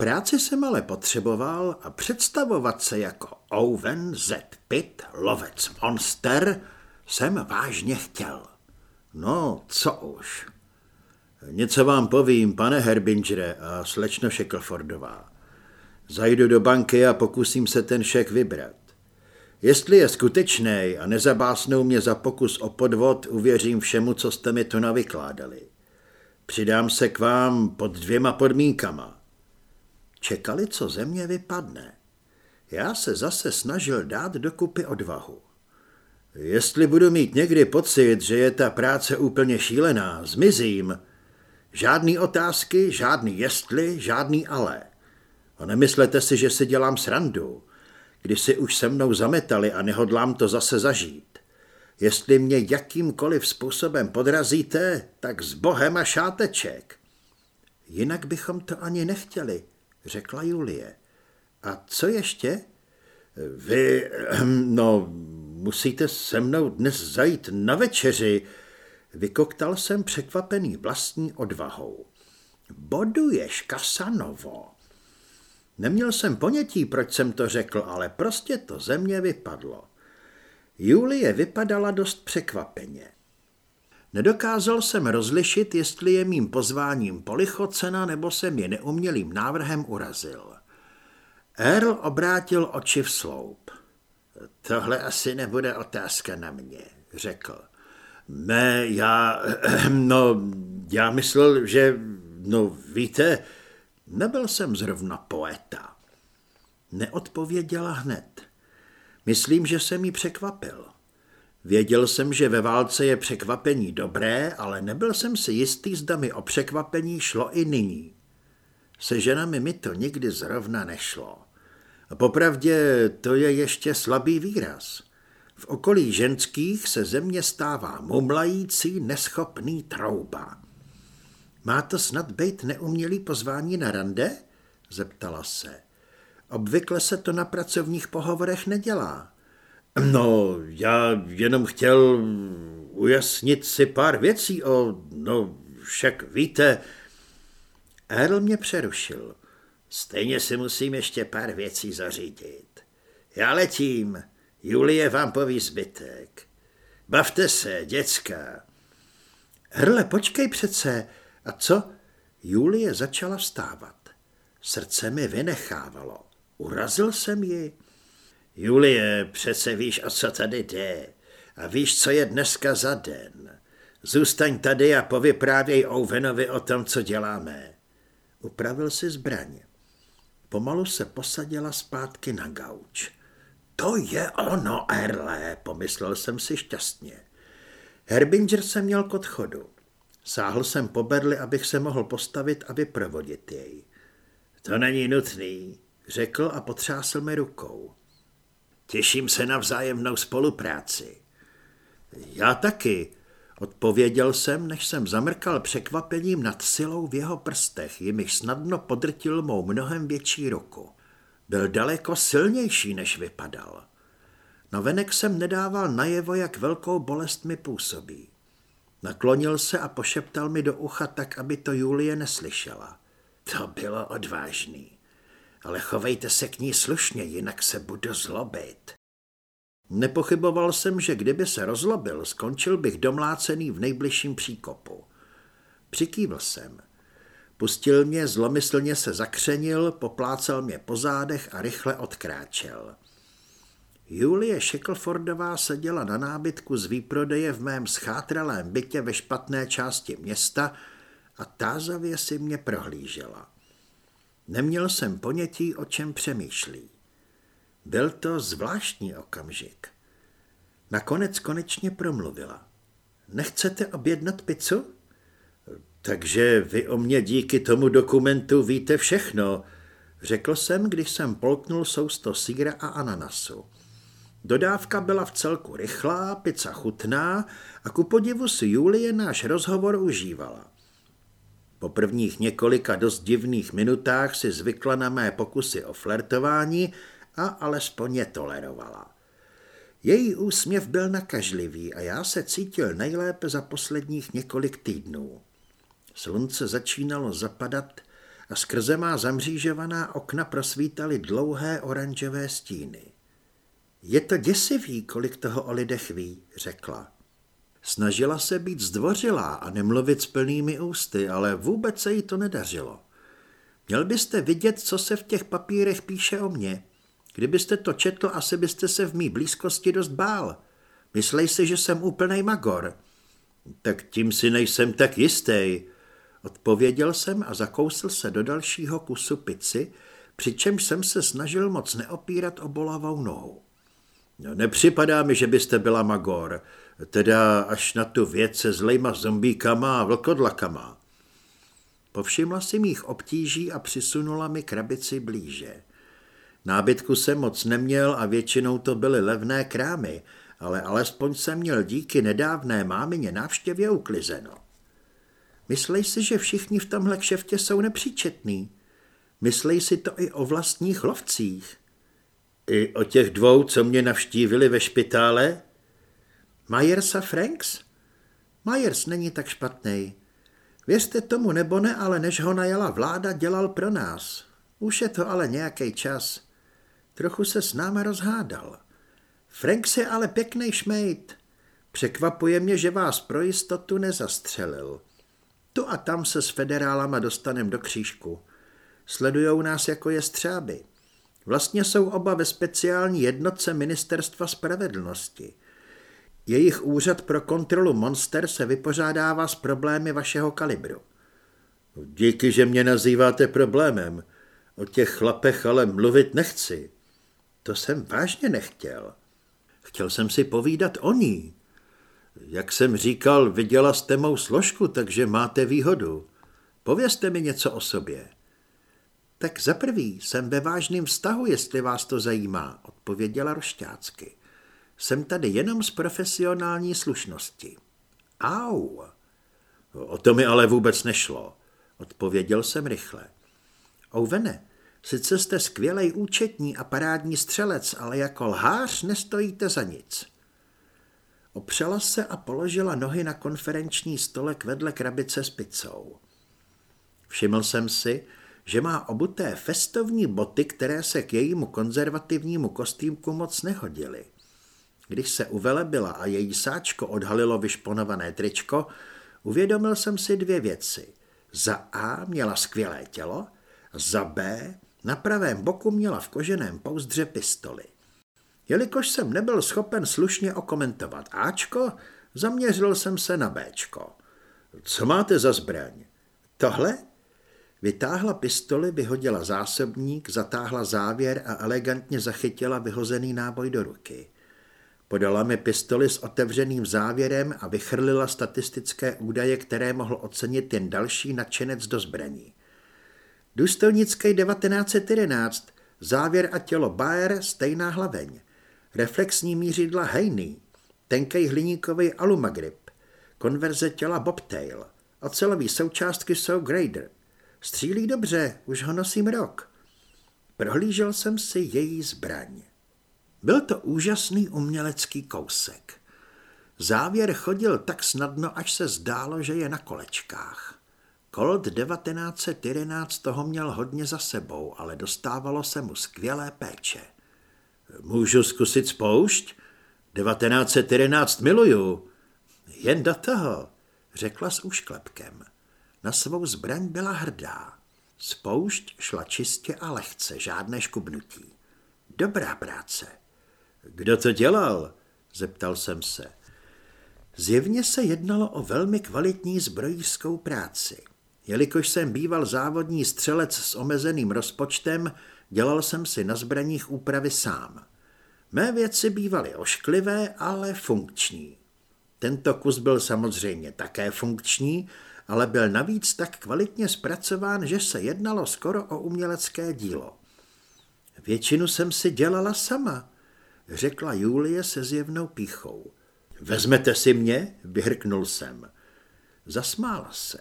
práci jsem ale potřeboval a představovat se jako Owen Z. Pitt, lovec monster, jsem vážně chtěl. No, co už. Něco vám povím, pane Herbingere a slečno Shacklefordová. Zajdu do banky a pokusím se ten šek vybrat. Jestli je skutečný a nezabásnou mě za pokus o podvod, uvěřím všemu, co jste mi tu navykládali. Přidám se k vám pod dvěma podmínkama. Čekali, co ze mě vypadne. Já se zase snažil dát dokupy odvahu. Jestli budu mít někdy pocit, že je ta práce úplně šílená, zmizím. Žádný otázky, žádný jestli, žádný ale. A nemyslete si, že si dělám srandu, když si už se mnou zametali a nehodlám to zase zažít. Jestli mě jakýmkoliv způsobem podrazíte, tak s bohem a šáteček. Jinak bychom to ani nechtěli, řekla Julie. A co ještě? Vy, no, musíte se mnou dnes zajít na večeři. Vykoktal jsem překvapený vlastní odvahou. Boduješ, Kasanovo. Neměl jsem ponětí, proč jsem to řekl, ale prostě to ze mě vypadlo. Julie vypadala dost překvapeně. Nedokázal jsem rozlišit, jestli je mým pozváním polichocena, nebo jsem je neumělým návrhem urazil. Earl obrátil oči v sloup. Tohle asi nebude otázka na mě, řekl. Ne, já, no, já myslel, že, no víte, nebyl jsem zrovna poeta. Neodpověděla hned. Myslím, že jsem jí překvapil. Věděl jsem, že ve válce je překvapení dobré, ale nebyl jsem si jistý, zda mi o překvapení šlo i nyní. Se ženami mi to nikdy zrovna nešlo. A popravdě to je ještě slabý výraz. V okolí ženských se země stává mumlající, neschopný trouba. Má to snad být neumělý pozvání na rande? Zeptala se. Obvykle se to na pracovních pohovorech nedělá. No, já jenom chtěl ujasnit si pár věcí o, no, však víte. Earl mě přerušil. Stejně si musím ještě pár věcí zařídit. Já letím. Julie vám poví zbytek. Bavte se, děcka. Hrle, počkej přece. A co? Julie začala vstávat. Srdce mi vynechávalo. Urazil jsem ji. Julie, přece víš, o co tady jde. A víš, co je dneska za den. Zůstaň tady a povyprávěj Ovenovi o tom, co děláme. Upravil si zbraň. Pomalu se posadila zpátky na gauč. To je ono, Erle, pomyslel jsem si šťastně. Herbinger se měl k odchodu. Sáhl jsem po berli, abych se mohl postavit a vyprovodit jej. To není nutný, řekl a potřásl mi rukou. Těším se na vzájemnou spolupráci. Já taky, odpověděl jsem, než jsem zamrkal překvapením nad silou v jeho prstech, jimiž snadno podrtil mou mnohem větší ruku. Byl daleko silnější, než vypadal. Navenek jsem nedával najevo, jak velkou bolest mi působí. Naklonil se a pošeptal mi do ucha tak, aby to Julie neslyšela. To bylo odvážný ale chovejte se k ní slušně, jinak se budu zlobit. Nepochyboval jsem, že kdyby se rozlobil, skončil bych domlácený v nejbližším příkopu. Přikývl jsem. Pustil mě, zlomyslně se zakřenil, poplácal mě po zádech a rychle odkráčel. Julie Shacklefordová seděla na nábytku z výprodeje v mém schátralém bytě ve špatné části města a tázavě si mě prohlížela. Neměl jsem ponětí, o čem přemýšlí. Byl to zvláštní okamžik. Nakonec konečně promluvila. Nechcete objednat pizzu? Takže vy o mě díky tomu dokumentu víte všechno, řekl jsem, když jsem polknul sousto síra a ananasu. Dodávka byla v celku rychlá, pizza chutná a ku podivu si Julie náš rozhovor užívala. Po prvních několika dost divných minutách si zvykla na mé pokusy o flertování a alespoň je tolerovala. Její úsměv byl nakažlivý a já se cítil nejlépe za posledních několik týdnů. Slunce začínalo zapadat a skrze má zamřížovaná okna prosvítaly dlouhé oranžové stíny. Je to děsivý, kolik toho o lidech ví, řekla. Snažila se být zdvořilá a nemluvit s plnými ústy, ale vůbec se jí to nedařilo. Měl byste vidět, co se v těch papírech píše o mně. Kdybyste to četl, asi byste se v mý blízkosti dost bál. Myslej si, že jsem úplnej magor. Tak tím si nejsem tak jistý. Odpověděl jsem a zakousl se do dalšího kusu pici, přičemž jsem se snažil moc neopírat o bolavou nohu. No, nepřipadá mi, že byste byla magor, teda až na tu věc se zlejma zombíkama a vlkodlakama. Povšimla si mých obtíží a přisunula mi krabici blíže. Nábytku jsem moc neměl a většinou to byly levné krámy, ale alespoň jsem měl díky nedávné mámině návštěvě uklizeno. Myslej si, že všichni v tomhle kšeftě jsou nepříčetní. Myslej si to i o vlastních lovcích. I o těch dvou, co mě navštívili ve špitále? Myers a Franks? Myers není tak špatný. Věřte tomu nebo ne, ale než ho najala vláda, dělal pro nás. Už je to ale nějaký čas. Trochu se s náma rozhádal. Franks je ale pěkný šmejt. Překvapuje mě, že vás pro jistotu nezastřelil. Tu a tam se s federálama dostanem do křížku. Sledujou nás jako jestřáby. Vlastně jsou oba ve speciální jednotce Ministerstva spravedlnosti. Jejich úřad pro kontrolu monster se vypořádává s problémy vašeho kalibru. Díky, že mě nazýváte problémem. O těch chlapech ale mluvit nechci. To jsem vážně nechtěl. Chtěl jsem si povídat o ní. Jak jsem říkal, viděla jste mou složku, takže máte výhodu. Povězte mi něco o sobě. Tak za prvý jsem ve vážném vztahu, jestli vás to zajímá, odpověděla rošťácky. Jsem tady jenom z profesionální slušnosti. Au. O to mi ale vůbec nešlo, odpověděl jsem rychle. Ouvene, sice jste skvělej účetní a parádní střelec, ale jako lhář nestojíte za nic. Opřela se a položila nohy na konferenční stolek vedle krabice s pizzou. Všiml jsem si, že má obuté festovní boty, které se k jejímu konzervativnímu kostýmku moc nehodily. Když se uvelebila a její sáčko odhalilo vyšponované tričko, uvědomil jsem si dvě věci. Za A měla skvělé tělo, za B na pravém boku měla v koženém pouzdře pistoli. Jelikož jsem nebyl schopen slušně okomentovat Ačko, zaměřil jsem se na Bčko. Co máte za zbraň? Tohle? Vytáhla pistoli, vyhodila zásobník, zatáhla závěr a elegantně zachytila vyhozený náboj do ruky. Podala mi pistoli s otevřeným závěrem a vychrlila statistické údaje, které mohl ocenit jen další nadšenec do zbraní. Důstojnický 1911, závěr a tělo Bayer, stejná hlaveň. Reflexní mířidla Hejný, tenkej hliníkový alumagrip, konverze těla Bobtail, ocelové součástky jsou Grader. Střílí dobře, už ho nosím rok. Prohlížel jsem si její zbraň. Byl to úžasný umělecký kousek. Závěr chodil tak snadno, až se zdálo, že je na kolečkách. Colt 1911 toho měl hodně za sebou, ale dostávalo se mu skvělé péče. Můžu zkusit spoušť? 1911 miluju. Jen do toho, řekla s úšklepkem. Na svou zbraň byla hrdá. Spoušť šla čistě a lehce, žádné škubnutí. Dobrá práce. Kdo to dělal? Zeptal jsem se. Zjevně se jednalo o velmi kvalitní zbrojířskou práci. Jelikož jsem býval závodní střelec s omezeným rozpočtem, dělal jsem si na zbraních úpravy sám. Mé věci bývaly ošklivé, ale funkční. Tento kus byl samozřejmě také funkční, ale byl navíc tak kvalitně zpracován, že se jednalo skoro o umělecké dílo. Většinu jsem si dělala sama, řekla Julie se zjevnou píchou. Vezmete si mě? Vyhrknul jsem. Zasmála se.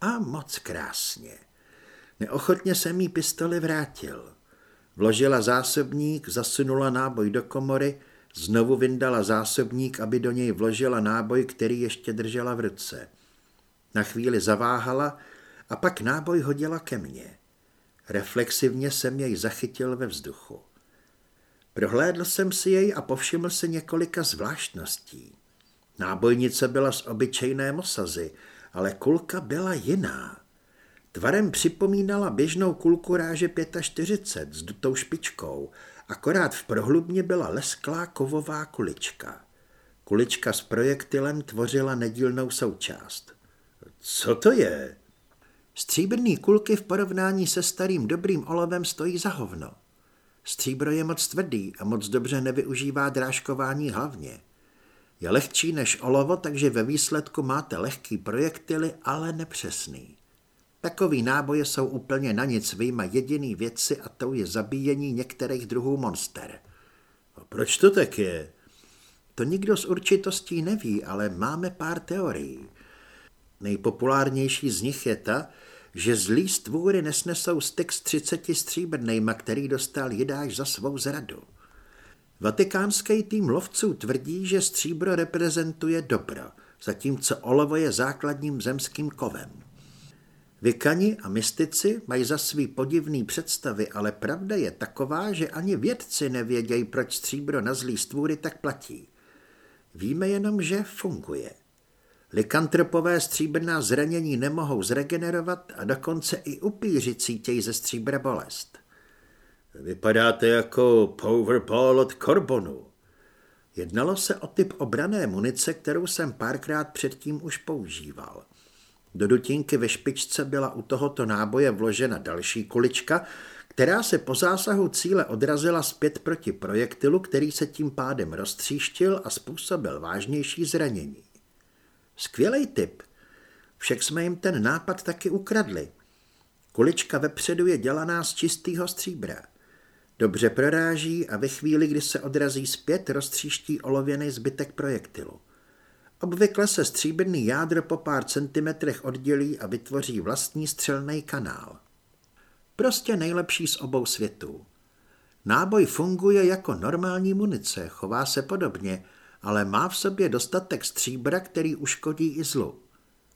A moc krásně. Neochotně jsem jí pistoli vrátil. Vložila zásobník, zasunula náboj do komory, znovu vyndala zásobník, aby do něj vložila náboj, který ještě držela v ruce. Na chvíli zaváhala a pak náboj hodila ke mně. Reflexivně jsem jej zachytil ve vzduchu. Prohlédl jsem si jej a povšiml si několika zvláštností. Nábojnice byla z obyčejné mosazy, ale kulka byla jiná. Tvarem připomínala běžnou kulku ráže 45 s dutou špičkou, akorát v prohlubně byla lesklá kovová kulička. Kulička s projektilem tvořila nedílnou součást. Co to je? Stříbrný kulky v porovnání se starým dobrým olovem stojí za hovno. Stříbro je moc tvrdý a moc dobře nevyužívá drážkování hlavně. Je lehčí než olovo, takže ve výsledku máte lehký projektily, ale nepřesný. Takový náboje jsou úplně na nic, vyjma jediný věci a to je zabíjení některých druhů monster. A proč to tak je? To nikdo s určitostí neví, ale máme pár teorií. Nejpopulárnější z nich je ta, že zlý stvůry nesnesou styk s 30 stříbrnejma, který dostal jedáš za svou zradu. Vatikánský tým lovců tvrdí, že stříbro reprezentuje dobro, zatímco olovo je základním zemským kovem. Vykani a mystici mají za svý podivný představy, ale pravda je taková, že ani vědci nevědějí, proč stříbro na zlý stvůry tak platí. Víme jenom, že funguje. Likantropové stříbrná zranění nemohou zregenerovat a dokonce i upíři cítějí ze stříbra bolest. Vypadáte jako Powerball od Corbonu. Jednalo se o typ obrané munice, kterou jsem párkrát předtím už používal. Do dutinky ve špičce byla u tohoto náboje vložena další kulička, která se po zásahu cíle odrazila zpět proti projektilu, který se tím pádem roztříštil a způsobil vážnější zranění. Skvělý tip. Však jsme jim ten nápad taky ukradli. Kulička vepředu je dělaná z čistého stříbra. Dobře proráží a ve chvíli, kdy se odrazí zpět, roztříští olověný zbytek projektilu. Obvykle se stříbrný jádro po pár centimetrech oddělí a vytvoří vlastní střelný kanál. Prostě nejlepší z obou světů. Náboj funguje jako normální munice, chová se podobně, ale má v sobě dostatek stříbra, který uškodí i zlu.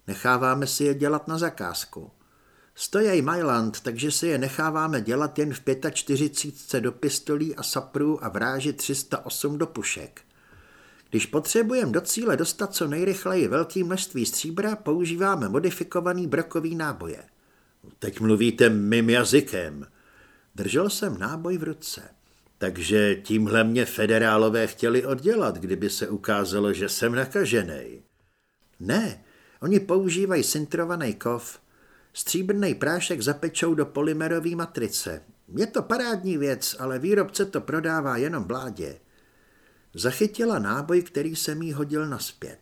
Necháváme si je dělat na zakázku. Stojí Myland, takže si je necháváme dělat jen v 45 do pistolí a saprů a vráži 308 do pušek. Když potřebujeme do cíle dostat co nejrychleji velké množství stříbra, používáme modifikovaný brokový náboje. Teď mluvíte mým jazykem. Držel jsem náboj v ruce. Takže tímhle mě federálové chtěli oddělat, kdyby se ukázalo, že jsem nakažený. Ne, oni používají sintrovaný kov. Stříbrný prášek zapečou do polymerové matrice. Je to parádní věc, ale výrobce to prodává jenom vládě. Zachytila náboj, který se mi hodil naspět.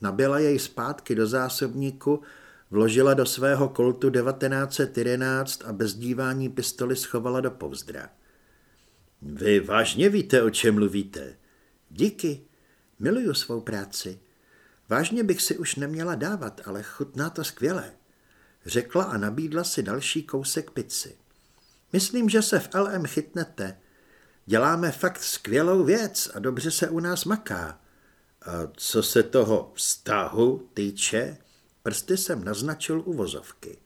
Nabila jej zpátky do zásobníku, vložila do svého koltu 1911 a bez dívání pistoli schovala do povzdra. Vy vážně víte, o čem mluvíte? Díky, miluju svou práci. Vážně bych si už neměla dávat, ale chutná to skvěle. Řekla a nabídla si další kousek pici. Myslím, že se v LM chytnete. Děláme fakt skvělou věc a dobře se u nás maká. A co se toho vztahu týče, prsty jsem naznačil u vozovky.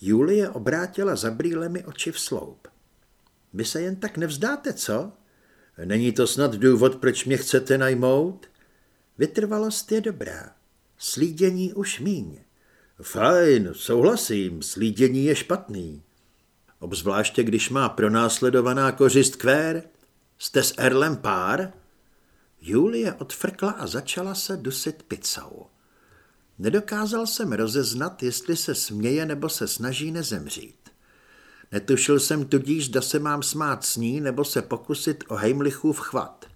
Julie obrátila za brýlemi oči v sloup. Vy se jen tak nevzdáte, co? Není to snad důvod, proč mě chcete najmout? Vytrvalost je dobrá. Slídění už míň. Fajn, souhlasím, slídění je špatný. Obzvláště, když má pronásledovaná kořist kvér. Jste s Erlem pár? Julie odfrkla a začala se dusit pizzou. Nedokázal jsem rozeznat, jestli se směje nebo se snaží nezemřít. Netušil jsem tudíž, zda se mám smát s ní nebo se pokusit o Heimlichův chvat.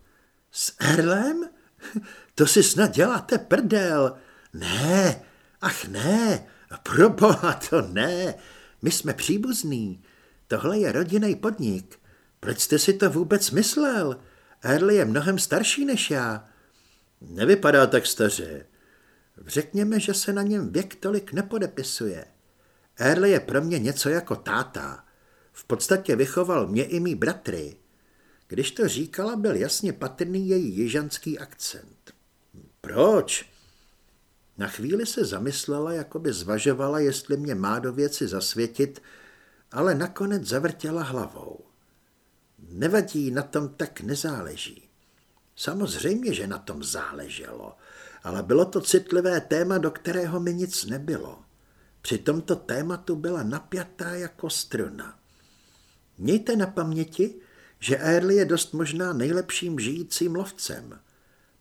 S Erlem? To si snad děláte prdel. Ne, ach ne, proboha to ne. My jsme příbuzní. Tohle je rodinný podnik. Proč jste si to vůbec myslel? Erl je mnohem starší než já. Nevypadá tak staře. Řekněme, že se na něm věk tolik nepodepisuje. Erle je pro mě něco jako táta. V podstatě vychoval mě i mý bratry. Když to říkala, byl jasně patrný její jižanský akcent. Proč? Na chvíli se zamyslela, jako by zvažovala, jestli mě má do věci zasvětit, ale nakonec zavrtěla hlavou. Nevadí, na tom tak nezáleží. Samozřejmě, že na tom záleželo, ale bylo to citlivé téma, do kterého mi nic nebylo. Při tomto tématu byla napjatá jako struna. Mějte na paměti, že Early je dost možná nejlepším žijícím lovcem.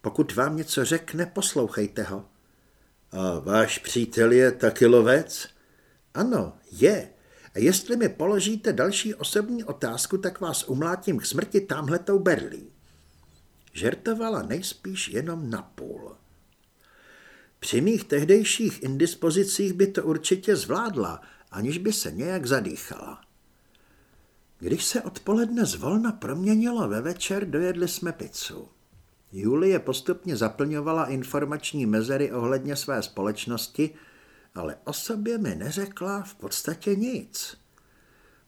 Pokud vám něco řekne, poslouchejte ho. A váš přítel je taky lovec? Ano, je. A jestli mi položíte další osobní otázku, tak vás umlátím k smrti tamhletou berlí. Žertovala nejspíš jenom napůl. Při mých tehdejších indispozicích by to určitě zvládla, aniž by se nějak zadýchala. Když se odpoledne zvolna proměnilo ve večer, dojedli jsme pizzu. Julie postupně zaplňovala informační mezery ohledně své společnosti, ale o sobě mi neřekla v podstatě nic.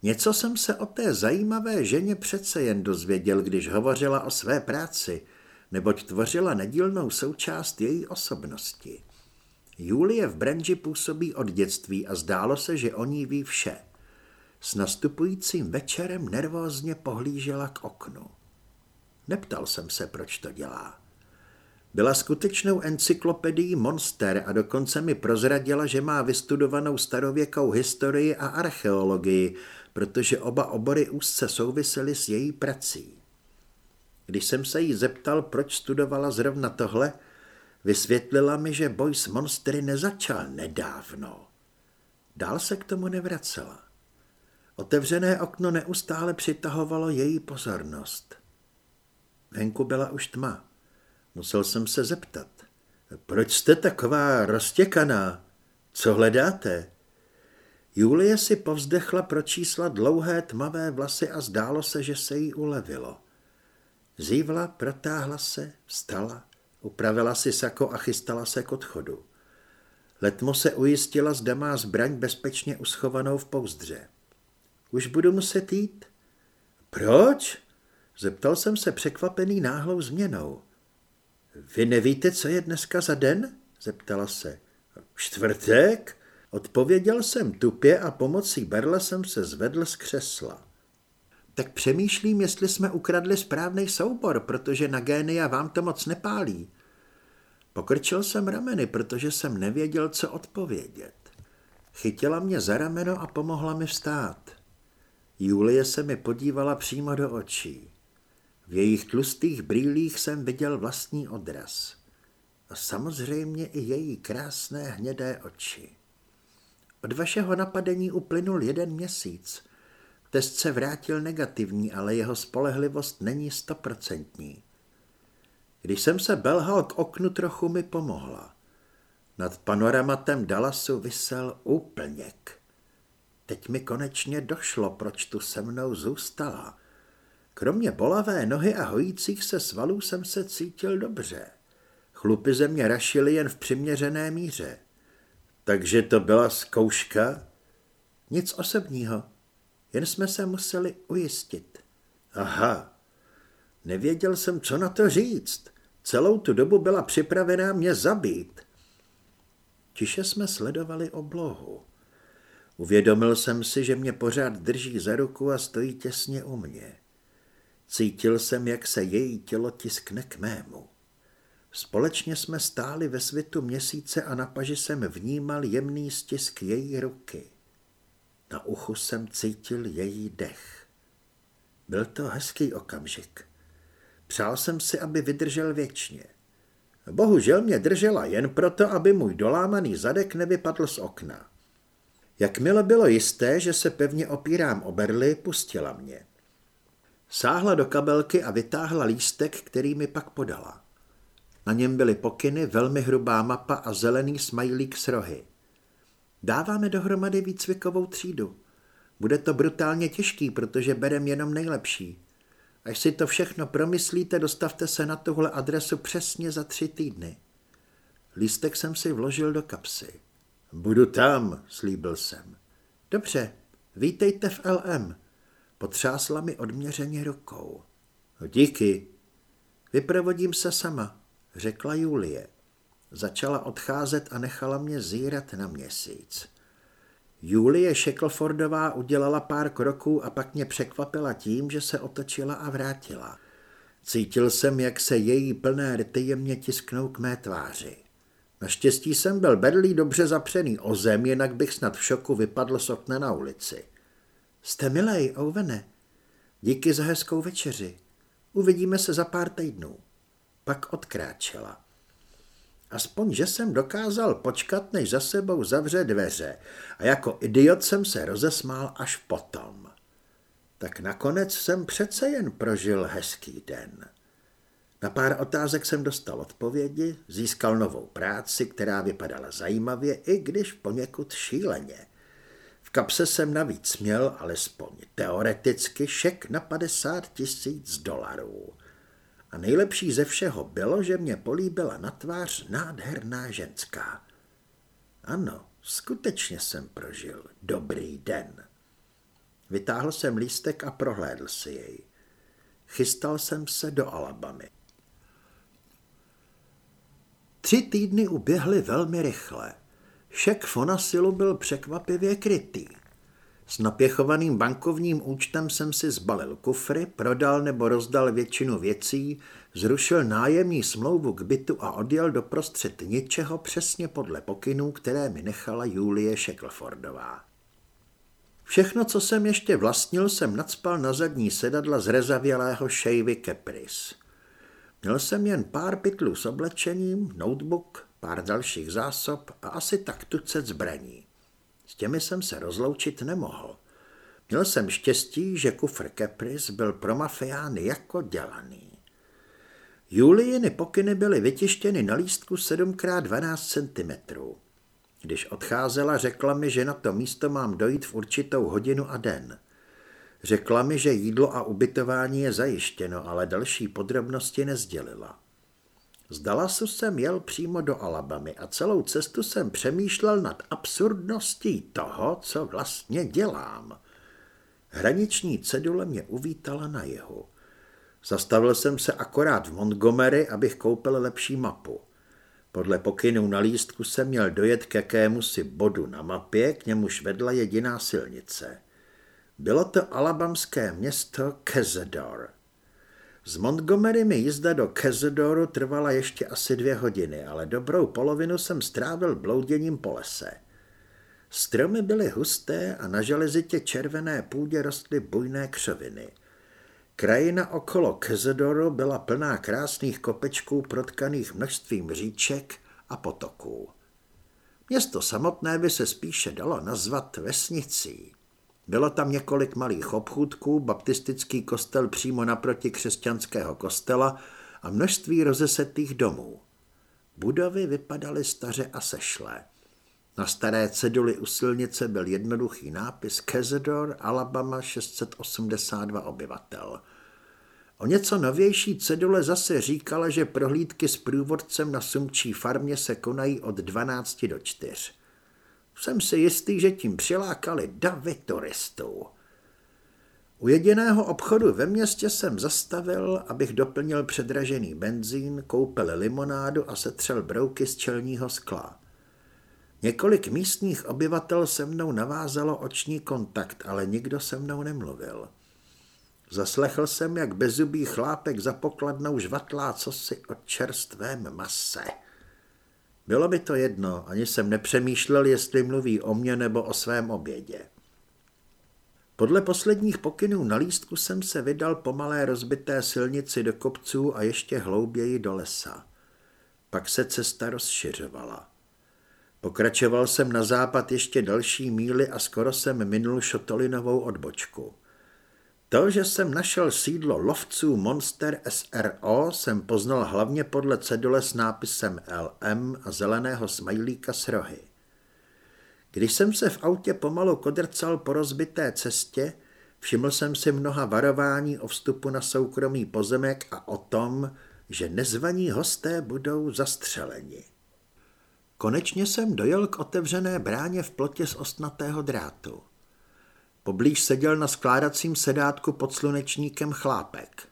Něco jsem se o té zajímavé ženě přece jen dozvěděl, když hovořila o své práci, neboť tvořila nedílnou součást její osobnosti. Julie v branži působí od dětství a zdálo se, že o ní ví vše. S nastupujícím večerem nervózně pohlížela k oknu. Neptal jsem se, proč to dělá. Byla skutečnou encyklopedií monster a dokonce mi prozradila, že má vystudovanou starověkou historii a archeologii, protože oba obory úzce souvisely s její prací. Když jsem se jí zeptal, proč studovala zrovna tohle, vysvětlila mi, že boj s monstry nezačal nedávno. Dál se k tomu nevracela. Otevřené okno neustále přitahovalo její pozornost. Venku byla už tma. Musel jsem se zeptat. Proč jste taková roztěkaná? Co hledáte? Julie si povzdechla pro čísla dlouhé tmavé vlasy a zdálo se, že se jí ulevilo. Zívla, protáhla se, vstala, upravila si sako a chystala se k odchodu. Letmo se ujistila, zda má zbraň bezpečně uschovanou v pouzdře. Už budu muset jít? Proč? Zeptal jsem se překvapený náhlou změnou. Vy nevíte, co je dneska za den? Zeptala se. Čtvrtek? Odpověděl jsem tupě a pomocí berle jsem se zvedl z křesla. Tak přemýšlím, jestli jsme ukradli správný soubor, protože na génia vám to moc nepálí. Pokrčil jsem rameny, protože jsem nevěděl, co odpovědět. Chytila mě za rameno a pomohla mi vstát. Julie se mi podívala přímo do očí. V jejich tlustých brýlích jsem viděl vlastní odraz. A samozřejmě i její krásné hnědé oči. Od vašeho napadení uplynul jeden měsíc. Test se vrátil negativní, ale jeho spolehlivost není stoprocentní. Když jsem se belhal k oknu, trochu mi pomohla. Nad panoramatem Dallasu vysel úplněk. Teď mi konečně došlo, proč tu se mnou zůstala. Kromě bolavé nohy a hojících se svalů jsem se cítil dobře. Chlupy ze mě rašily jen v přiměřené míře. Takže to byla zkouška? Nic osobního, jen jsme se museli ujistit. Aha, nevěděl jsem, co na to říct. Celou tu dobu byla připravená mě zabít. Tiše jsme sledovali oblohu. Uvědomil jsem si, že mě pořád drží za ruku a stojí těsně u mě. Cítil jsem, jak se její tělo tiskne k mému. Společně jsme stáli ve světu měsíce a na paži jsem vnímal jemný stisk její ruky. Na uchu jsem cítil její dech. Byl to hezký okamžik. Přál jsem si, aby vydržel věčně. Bohužel mě držela jen proto, aby můj dolámaný zadek nevypadl z okna. Jakmile bylo jisté, že se pevně opírám o berly, pustila mě. Sáhla do kabelky a vytáhla lístek, který mi pak podala. Na něm byly pokyny, velmi hrubá mapa a zelený smajlík s rohy. Dáváme dohromady výcvikovou třídu. Bude to brutálně těžký, protože berem jenom nejlepší. Až si to všechno promyslíte, dostavte se na tuhle adresu přesně za tři týdny. Lístek jsem si vložil do kapsy. Budu tam, slíbil jsem. Dobře, vítejte v LM. Potřásla mi odměřeně rukou. No díky. Vyprovodím se sama, řekla Julie. Začala odcházet a nechala mě zírat na měsíc. Julie Shacklefordová udělala pár kroků a pak mě překvapila tím, že se otočila a vrátila. Cítil jsem, jak se její plné rty jemně tisknou k mé tváři. Naštěstí jsem byl bedlí dobře zapřený o zem, jinak bych snad v šoku vypadl z okna na ulici. Jste milej, Ouvene. Díky za hezkou večeři. Uvidíme se za pár týdnů. Pak odkráčela. Aspoň, že jsem dokázal počkat, než za sebou zavře dveře a jako idiot jsem se rozesmál až potom. Tak nakonec jsem přece jen prožil hezký den. Na pár otázek jsem dostal odpovědi, získal novou práci, která vypadala zajímavě, i když poněkud šíleně. V kapse jsem navíc měl alespoň teoreticky šek na 50 tisíc dolarů. A nejlepší ze všeho bylo, že mě políbila na tvář nádherná ženská. Ano, skutečně jsem prožil dobrý den. Vytáhl jsem lístek a prohlédl si jej. Chystal jsem se do Alabamy. Tři týdny uběhly velmi rychle. Šek Fonasilu byl překvapivě krytý. S napěchovaným bankovním účtem jsem si zbalil kufry, prodal nebo rozdal většinu věcí, zrušil nájemní smlouvu k bytu a odjel do prostřed ničeho přesně podle pokynů, které mi nechala Julie Shacklefordová. Všechno, co jsem ještě vlastnil, jsem nadspal na zadní sedadla z rezavělého Chevy Caprice. Měl jsem jen pár pytlů s oblečením, notebook, pár dalších zásob a asi tak tucet zbraní. S těmi jsem se rozloučit nemohl. Měl jsem štěstí, že kufr Caprice byl pro mafiány jako dělaný. Julijiny pokyny byly vytištěny na lístku 7x12 cm. Když odcházela, řekla mi, že na to místo mám dojít v určitou hodinu a den. Řekla mi, že jídlo a ubytování je zajištěno, ale další podrobnosti nezdělila. Z Dallasu jsem jel přímo do Alabamy a celou cestu jsem přemýšlel nad absurdností toho, co vlastně dělám. Hraniční cedule mě uvítala na jihu. Zastavil jsem se akorát v Montgomery, abych koupil lepší mapu. Podle pokynů na lístku jsem měl dojet k jakému si bodu na mapě, k němuž vedla jediná silnice. Bylo to alabamské město Kezador. Z Montgomery mi jízda do Kezadoru trvala ještě asi dvě hodiny, ale dobrou polovinu jsem strávil blouděním po lese. Stromy byly husté a na železitě červené půdě rostly bujné křoviny. Krajina okolo Kezadoru byla plná krásných kopečků protkaných množstvím říček a potoků. Město samotné by se spíše dalo nazvat vesnicí. Bylo tam několik malých obchůdků, baptistický kostel přímo naproti křesťanského kostela a množství rozesetých domů. Budovy vypadaly staře a sešlé. Na staré ceduli u silnice byl jednoduchý nápis Kezador, Alabama 682 obyvatel. O něco novější cedule zase říkala, že prohlídky s průvodcem na sumčí farmě se konají od 12 do 4. Jsem si jistý, že tím přilákali davy turistů. U jediného obchodu ve městě jsem zastavil, abych doplnil předražený benzín, koupil limonádu a setřel brouky z čelního skla. Několik místních obyvatel se mnou navázalo oční kontakt, ale nikdo se mnou nemluvil. Zaslechl jsem, jak bezubý chlápek za pokladnou žvatlá cosi o čerstvém mase. Bylo mi to jedno, ani jsem nepřemýšlel, jestli mluví o mně nebo o svém obědě. Podle posledních pokynů na lístku jsem se vydal po malé rozbité silnici do kopců a ještě hlouběji do lesa. Pak se cesta rozšiřovala. Pokračoval jsem na západ ještě další míly a skoro jsem minul šotolinovou odbočku. To, že jsem našel sídlo lovců Monster SRO, jsem poznal hlavně podle cedule s nápisem LM a zeleného smajlíka s rohy. Když jsem se v autě pomalu kodrcal po rozbité cestě, všiml jsem si mnoha varování o vstupu na soukromý pozemek a o tom, že nezvaní hosté budou zastřeleni. Konečně jsem dojel k otevřené bráně v plotě z ostnatého drátu. Poblíž seděl na skládacím sedátku pod slunečníkem chlápek.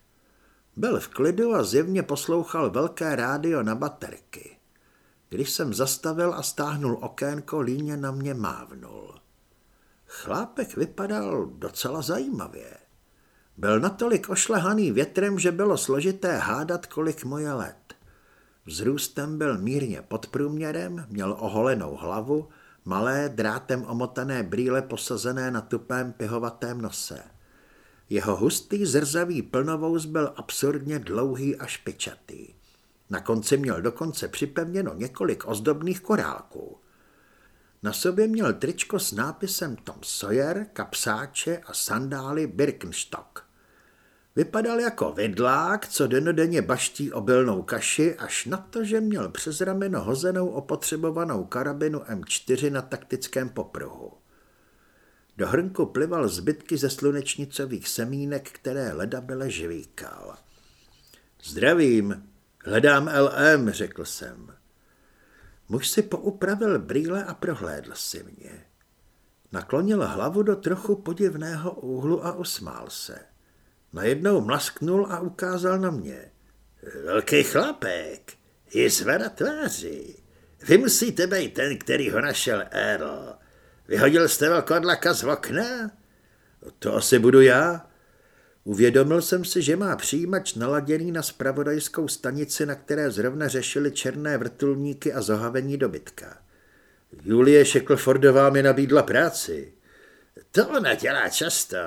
Byl v klidu a zjevně poslouchal velké rádio na baterky. Když jsem zastavil a stáhnul okénko, líně na mě mávnul. Chlápek vypadal docela zajímavě. Byl natolik ošlehaný větrem, že bylo složité hádat, kolik mu je let. Vzrůstem byl mírně pod průměrem, měl oholenou hlavu, malé drátem omotané brýle posazené na tupém pihovatém nose. Jeho hustý zrzavý plnovous byl absurdně dlouhý a špičatý. Na konci měl dokonce připevněno několik ozdobných korálků. Na sobě měl tričko s nápisem Tom Sawyer, kapsáče a sandály Birkenstock. Vypadal jako vidlák, co denodenně baští obilnou kaši, až na to, že měl přes rameno hozenou opotřebovanou karabinu M4 na taktickém popruhu. Do hrnku plival zbytky ze slunečnicových semínek, které leda byle žvíkal. Zdravím, hledám LM, řekl jsem. Muž si poupravil brýle a prohlédl si mě. Naklonil hlavu do trochu podivného úhlu a usmál se. Najednou mlasknul a ukázal na mě. Velký chlapek, je zvara tváři. Vy musíte být ten, který ho našel Earl. Vyhodil jste velkodlaka z okna? To asi budu já. Uvědomil jsem si, že má přijímač naladěný na spravodajskou stanici, na které zrovna řešili černé vrtulníky a zohavení dobytka. Julie Shacklefordová mi nabídla práci. To ona dělá často.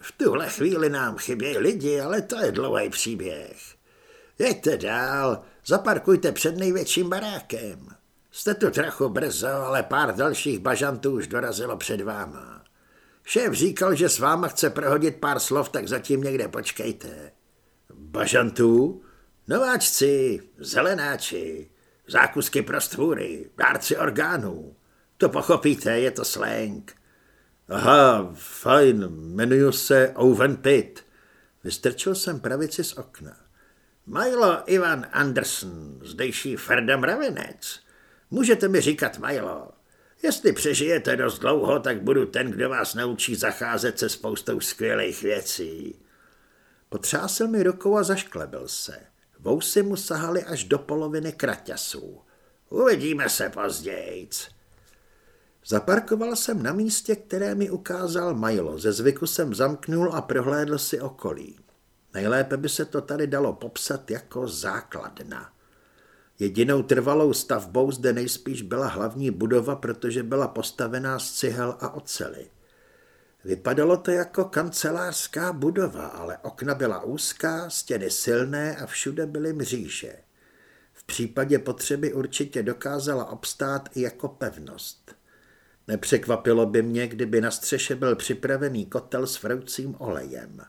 V tuhle chvíli nám chybějí lidi, ale to je dlouhý příběh. Jeďte dál, zaparkujte před největším barákem. Jste tu trochu brzo, ale pár dalších bažantů už dorazilo před váma. Šéf říkal, že s váma chce prohodit pár slov, tak zatím někde počkejte. Bažantů? Nováčci, zelenáči, zákusky pro stvůry, dárci orgánů. To pochopíte, je to slang. Aha, fajn, jmenuji se Owen Pitt. Vystrčil jsem pravici z okna. Milo Ivan Anderson, zdejší Ferda Mravenec. Můžete mi říkat Milo. Jestli přežijete dost dlouho, tak budu ten, kdo vás naučí zacházet se spoustou skvělých věcí. Potřásl mi rukou a zašklebil se. Vousy mu sahaly až do poloviny kraťasů. Uvidíme se pozdějc. Zaparkoval jsem na místě, které mi ukázal Milo. Ze zvyku jsem zamknul a prohlédl si okolí. Nejlépe by se to tady dalo popsat jako základna. Jedinou trvalou stavbou zde nejspíš byla hlavní budova, protože byla postavená z cihel a ocely. Vypadalo to jako kancelářská budova, ale okna byla úzká, stěny silné a všude byly mříže. V případě potřeby určitě dokázala obstát i jako pevnost. Nepřekvapilo by mě, kdyby na střeše byl připravený kotel s vroucím olejem.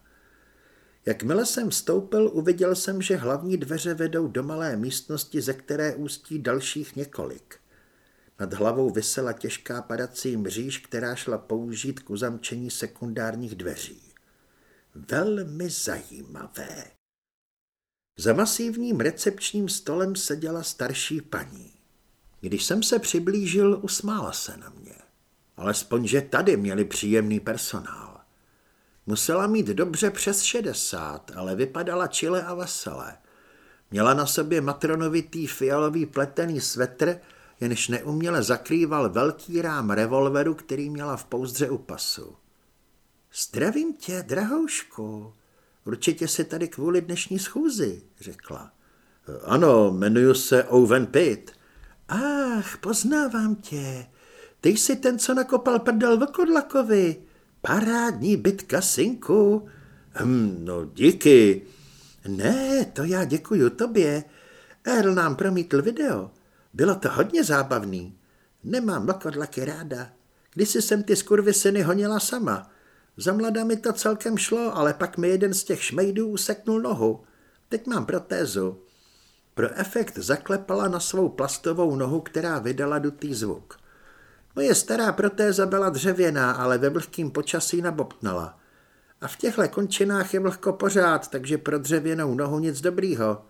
Jakmile jsem vstoupil, uviděl jsem, že hlavní dveře vedou do malé místnosti, ze které ústí dalších několik. Nad hlavou vysela těžká padací mříž, která šla použít k uzamčení sekundárních dveří. Velmi zajímavé. Za masívním recepčním stolem seděla starší paní. Když jsem se přiblížil, usmála se na mě. Alespoň, že tady měli příjemný personál. Musela mít dobře přes šedesát, ale vypadala čile a veselé. Měla na sobě matronovitý fialový pletený svetr, jenž neuměle zakrýval velký rám revolveru, který měla v pouzdře u pasu. Zdravím tě, drahoušku. Určitě si tady kvůli dnešní schůzi, řekla. Ano, jmenuji se Owen Pitt. Ach, poznávám tě. Ty jsi ten, co nakopal prdel Vlkodlakovi. Parádní bitka, synku. Hm, no díky. Ne, to já děkuju tobě. Earl nám promítl video. Bylo to hodně zábavný. Nemám vlkodlaky ráda. Když jsem ty syny honila sama. Za mlada mi to celkem šlo, ale pak mi jeden z těch šmejdů useknul nohu. Teď mám protézu. Pro efekt zaklepala na svou plastovou nohu, která vydala dutý zvuk. Moje stará protéza byla dřevěná, ale ve vlhkým počasí nabobtnala. A v těchto končinách je vlhko pořád, takže pro dřevěnou nohu nic dobrýho.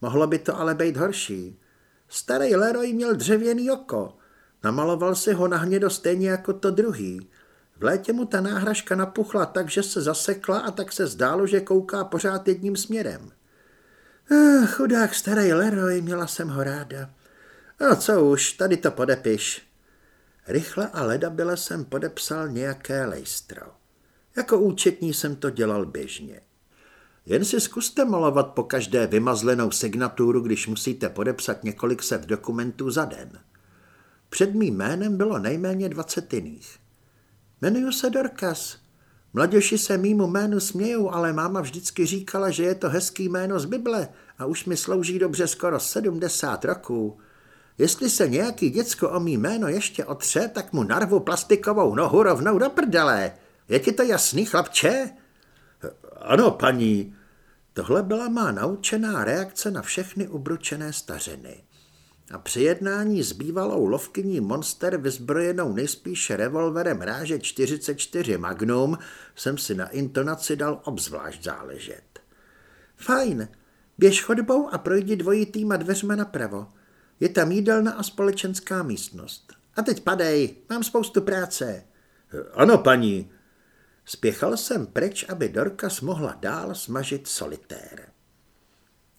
Mohlo by to ale být horší. Starý Leroy měl dřevěný oko. Namaloval si ho na hnědo stejně jako to druhý. V létě mu ta náhražka napuchla tak, že se zasekla a tak se zdálo, že kouká pořád jedním směrem. Ach, chudák starý Leroy, měla jsem ho ráda. No co už, tady to podepiš. Rychle a ledabile jsem podepsal nějaké lejstro. Jako účetní jsem to dělal běžně. Jen si zkuste malovat po každé vymazlenou signaturu, když musíte podepsat několik set dokumentů za den. Před mým jménem bylo nejméně 20 jiných. Jmenuji se Dorkas. Mladěši se mýmu jménu smějou, ale máma vždycky říkala, že je to hezký jméno z Bible a už mi slouží dobře skoro 70 roků. Jestli se nějaký děcko o mý jméno ještě otře, tak mu narvu plastikovou nohu rovnou do prdele. Je ti to jasný, chlapče? Ano, paní. Tohle byla má naučená reakce na všechny ubručené stařiny. A při jednání s bývalou lovkyní Monster vyzbrojenou nejspíše revolverem ráže 44 Magnum jsem si na intonaci dal obzvlášť záležet. Fajn, běž chodbou a projdi dvojitýma dveřma napravo. Je tam jídelna a společenská místnost. A teď padej, mám spoustu práce. Ano, paní. Spěchal jsem pryč, aby Dorkas mohla dál smažit solitér.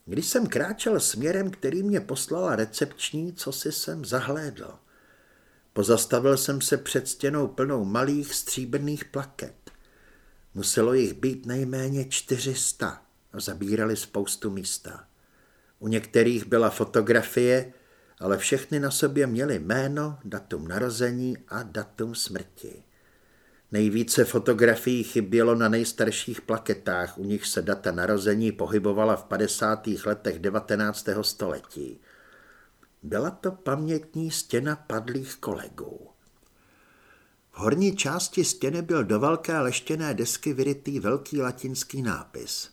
Když jsem kráčel směrem, který mě poslala recepční, co si jsem zahlédl. Pozastavil jsem se před stěnou plnou malých stříbrných plaket. Muselo jich být nejméně 400 a zabírali spoustu místa. U některých byla fotografie, ale všechny na sobě měly jméno, datum narození a datum smrti. Nejvíce fotografií chybělo na nejstarších plaketách, u nich se data narození pohybovala v 50. letech 19. století. Byla to pamětní stěna padlých kolegů. V horní části stěny byl do velké leštěné desky vyrytý velký latinský nápis.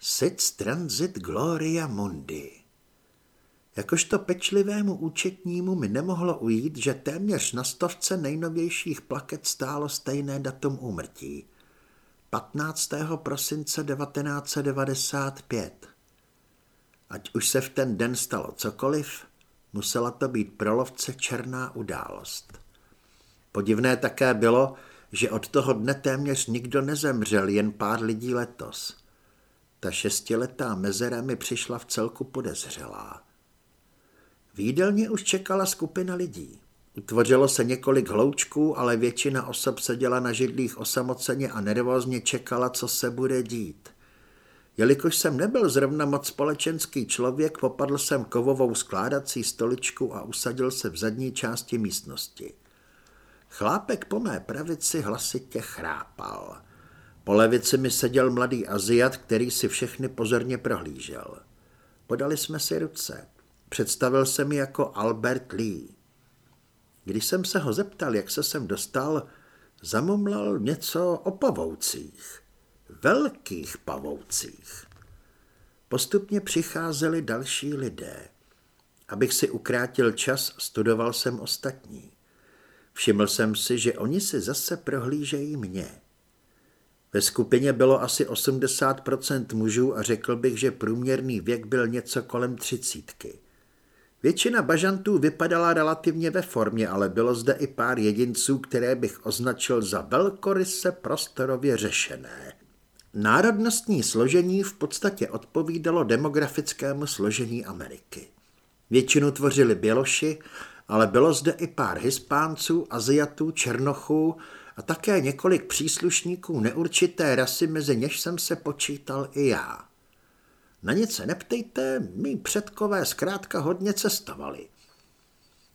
Sit transit gloria mundi. Jakožto pečlivému účetnímu mi nemohlo ujít, že téměř na stovce nejnovějších plaket stálo stejné datum úmrtí. 15. prosince 1995. Ať už se v ten den stalo cokoliv, musela to být pro lovce černá událost. Podivné také bylo, že od toho dne téměř nikdo nezemřel, jen pár lidí letos. Ta šestiletá mezera mi přišla v celku podezřelá. V jídelně už čekala skupina lidí. Utvořilo se několik hloučků, ale většina osob seděla na židlích osamoceně a nervózně čekala, co se bude dít. Jelikož jsem nebyl zrovna moc společenský člověk, popadl jsem kovovou skládací stoličku a usadil se v zadní části místnosti. Chlápek po mé pravici hlasitě chrápal. Po levici mi seděl mladý Aziat, který si všechny pozorně prohlížel. Podali jsme si ruce. Představil se mi jako Albert Lee. Když jsem se ho zeptal, jak se sem dostal, zamumlal něco o pavoucích. Velkých pavoucích. Postupně přicházeli další lidé. Abych si ukrátil čas, studoval jsem ostatní. Všiml jsem si, že oni si zase prohlížejí mě. Ve skupině bylo asi 80% mužů a řekl bych, že průměrný věk byl něco kolem třicítky. Většina bažantů vypadala relativně ve formě, ale bylo zde i pár jedinců, které bych označil za velkoryse prostorově řešené. Národnostní složení v podstatě odpovídalo demografickému složení Ameriky. Většinu tvořili Běloši, ale bylo zde i pár Hispánců, Aziatů, Černochů a také několik příslušníků neurčité rasy, mezi něž jsem se počítal i já. Na nic se neptejte, mý předkové zkrátka hodně cestovali.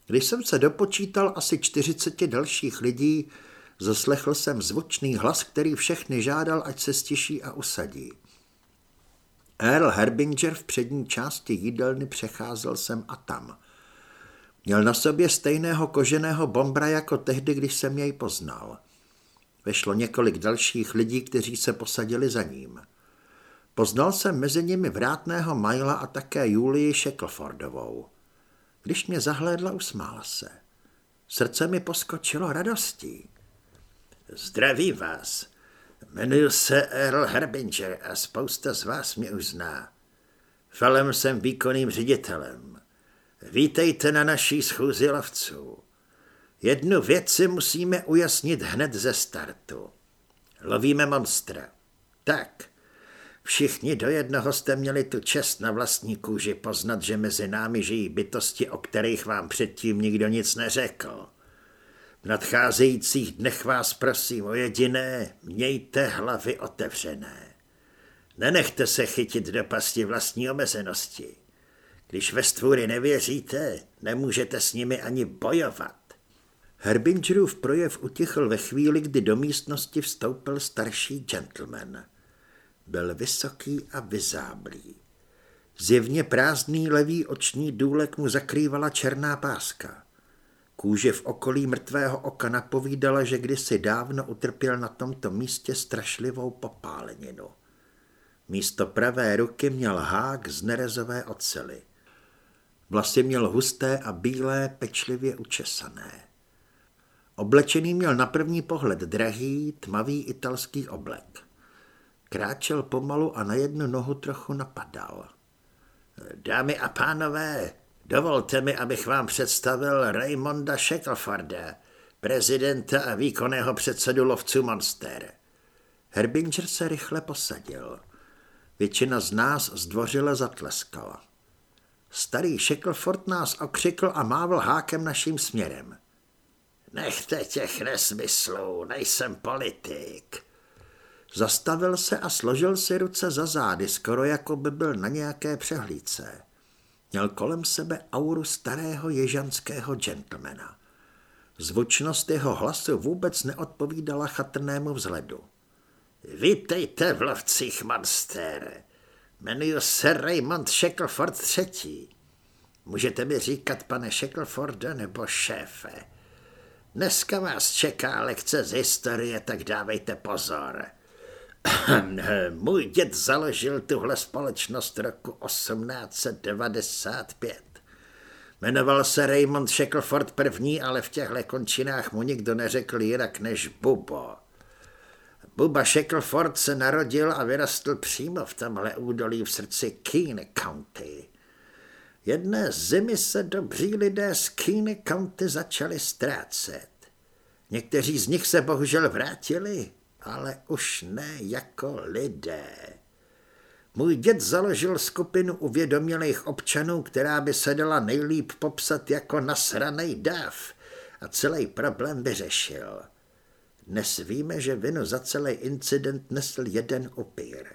Když jsem se dopočítal asi 40 dalších lidí, zaslechl jsem zvučný hlas, který všechny žádal, ať se stiší a usadí. Earl Herbinger v přední části jídelny přecházel sem a tam. Měl na sobě stejného koženého bombra jako tehdy, když jsem jej poznal. Vešlo několik dalších lidí, kteří se posadili za ním. Poznal jsem mezi nimi vrátného Majla a také Julii Shacklefordovou. Když mě zahlédla, usmála se. Srdce mi poskočilo radostí. Zdraví vás. Jmenuji se Earl Herbinger a spousta z vás mě už zná. Falem jsem výkonným ředitelem. Vítejte na naší schůzi lovců. Jednu věc si musíme ujasnit hned ze startu. Lovíme monstra. Tak, Všichni do jednoho jste měli tu čest na vlastní kůži poznat, že mezi námi žijí bytosti, o kterých vám předtím nikdo nic neřekl. V nadcházejících dnech vás prosím o jediné, mějte hlavy otevřené. Nenechte se chytit do pasti vlastní omezenosti. Když ve stvůry nevěříte, nemůžete s nimi ani bojovat. Herbingerův projev utichl ve chvíli, kdy do místnosti vstoupil starší gentleman. Byl vysoký a vyzáblý. Zjevně prázdný levý oční důlek mu zakrývala černá páska. Kůže v okolí mrtvého oka napovídala, že kdysi dávno utrpěl na tomto místě strašlivou popáleninu. Místo pravé ruky měl hák z nerezové ocely. Vlasy měl husté a bílé, pečlivě učesané. Oblečený měl na první pohled drahý, tmavý italský oblek. Kráčel pomalu a na jednu nohu trochu napadal. Dámy a pánové, dovolte mi, abych vám představil Raymonda Shackleforda, prezidenta a výkonného předsedu lovců Monster. Herbinger se rychle posadil. Většina z nás zdvořile zatleskala. Starý Shackleford nás okřikl a mávl hákem naším směrem. Nechte těch nesmyslů, nejsem politik. Zastavil se a složil si ruce za zády, skoro jako by byl na nějaké přehlídce. Měl kolem sebe auru starého ježanského gentlemana. Zvučnost jeho hlasu vůbec neodpovídala chatrnému vzhledu. Vítejte v lovcích monster. Jmenuji se Raymond Shackleford III. Můžete mi říkat, pane Shackleforde, nebo šéfe. Dneska vás čeká lekce z historie, tak dávejte pozor. Můj děd založil tuhle společnost roku 1895. Jmenoval se Raymond Shackleford I., ale v těchto končinách mu nikdo neřekl jinak než Bubo. Buba Shackleford se narodil a vyrostl přímo v tomhle údolí v srdci Keene County. Jedné zimy se dobří lidé z Keene County začali ztrácet. Někteří z nich se bohužel vrátili, ale už ne jako lidé. Můj děd založil skupinu uvědomělých občanů, která by se dala nejlíp popsat jako nasranej dav a celý problém vyřešil. Dnes víme, že vinu za celý incident nesl jeden upír.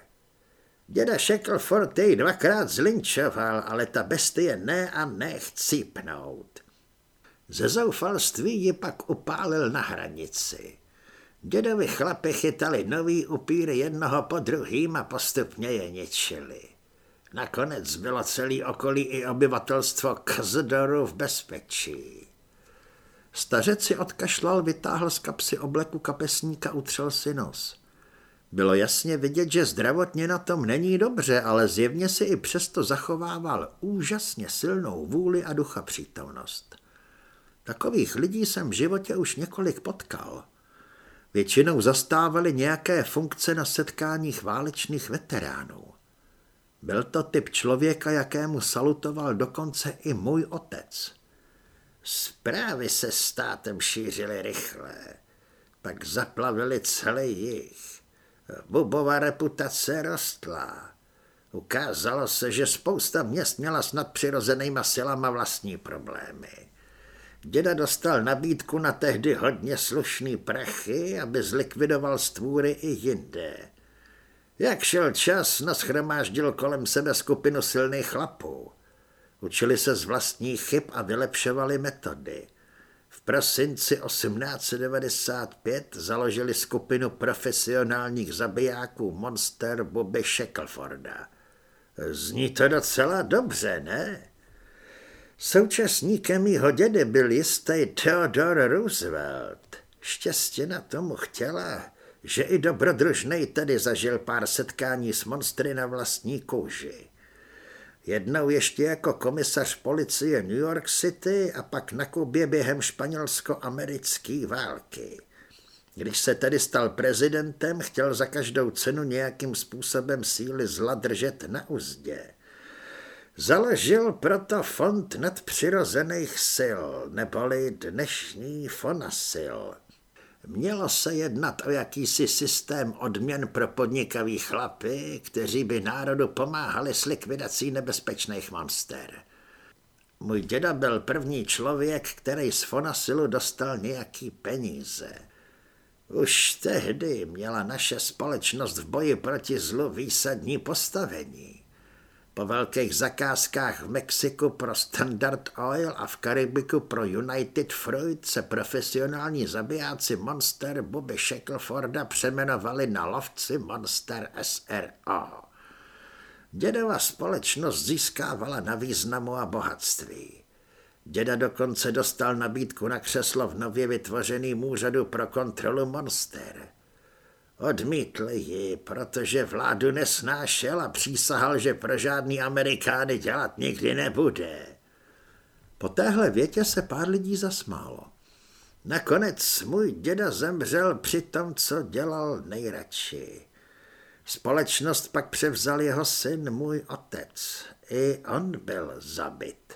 Děda Shackleford jej dvakrát zlinčoval, ale ta bestie ne a ne chcípnout. Ze zoufalství ji pak upálil na hranici. Dědovi chlapi chytali nový upír jednoho po druhým a postupně je ničili. Nakonec bylo celý okolí i obyvatelstvo Kazdoru v bezpečí. Stařec si odkašlal, vytáhl z kapsy obleku kapesníka, utřel si nos. Bylo jasně vidět, že zdravotně na tom není dobře, ale zjevně si i přesto zachovával úžasně silnou vůli a ducha přítomnost. Takových lidí jsem v životě už několik potkal. Většinou zastávali nějaké funkce na setkáních válečných veteránů. Byl to typ člověka, jakému salutoval dokonce i můj otec. Zprávy se státem šířily rychle, pak zaplavili celý jich. Bubová reputace rostla. Ukázalo se, že spousta měst měla s nadpřirozenýma silama vlastní problémy. Děda dostal nabídku na tehdy hodně slušný prachy, aby zlikvidoval stvůry i jinde. Jak šel čas, naschromáždil kolem sebe skupinu silných chlapů. Učili se z vlastních chyb a vylepšovali metody. V prosinci 1895 založili skupinu profesionálních zabijáků Monster Bobby Shackleforda. Zní to docela dobře, ne? Současníkem mýho dědy byl jistý Theodore Roosevelt. Štěstěna tomu chtěla, že i dobrodružnej tedy zažil pár setkání s monstry na vlastní kůži. Jednou ještě jako komisař policie New York City a pak na Kubě během španělsko-americké války. Když se tedy stal prezidentem, chtěl za každou cenu nějakým způsobem síly zla držet na uzdě. Založil proto fond nadpřirozených sil, neboli dnešní fonasil. Mělo se jednat o jakýsi systém odměn pro podnikavý chlapy, kteří by národu pomáhali s likvidací nebezpečných monster. Můj děda byl první člověk, který z Fonasilu dostal nějaký peníze. Už tehdy měla naše společnost v boji proti zlu výsadní postavení. Po velkých zakázkách v Mexiku pro Standard Oil a v Karibiku pro United Fruit se profesionální zabijáci Monster Bobby Shackleforda přeměnovali na lovci Monster SRO. Dědova společnost získávala na významu a bohatství. Děda dokonce dostal nabídku na křeslo v nově vytvořeným úřadu pro kontrolu Monster – Odmítl ji, protože vládu nesnášel a přísahal, že pro žádný Amerikány dělat nikdy nebude. Po téhle větě se pár lidí zasmálo. Nakonec můj děda zemřel při tom, co dělal nejradši. Společnost pak převzal jeho syn, můj otec. I on byl zabit.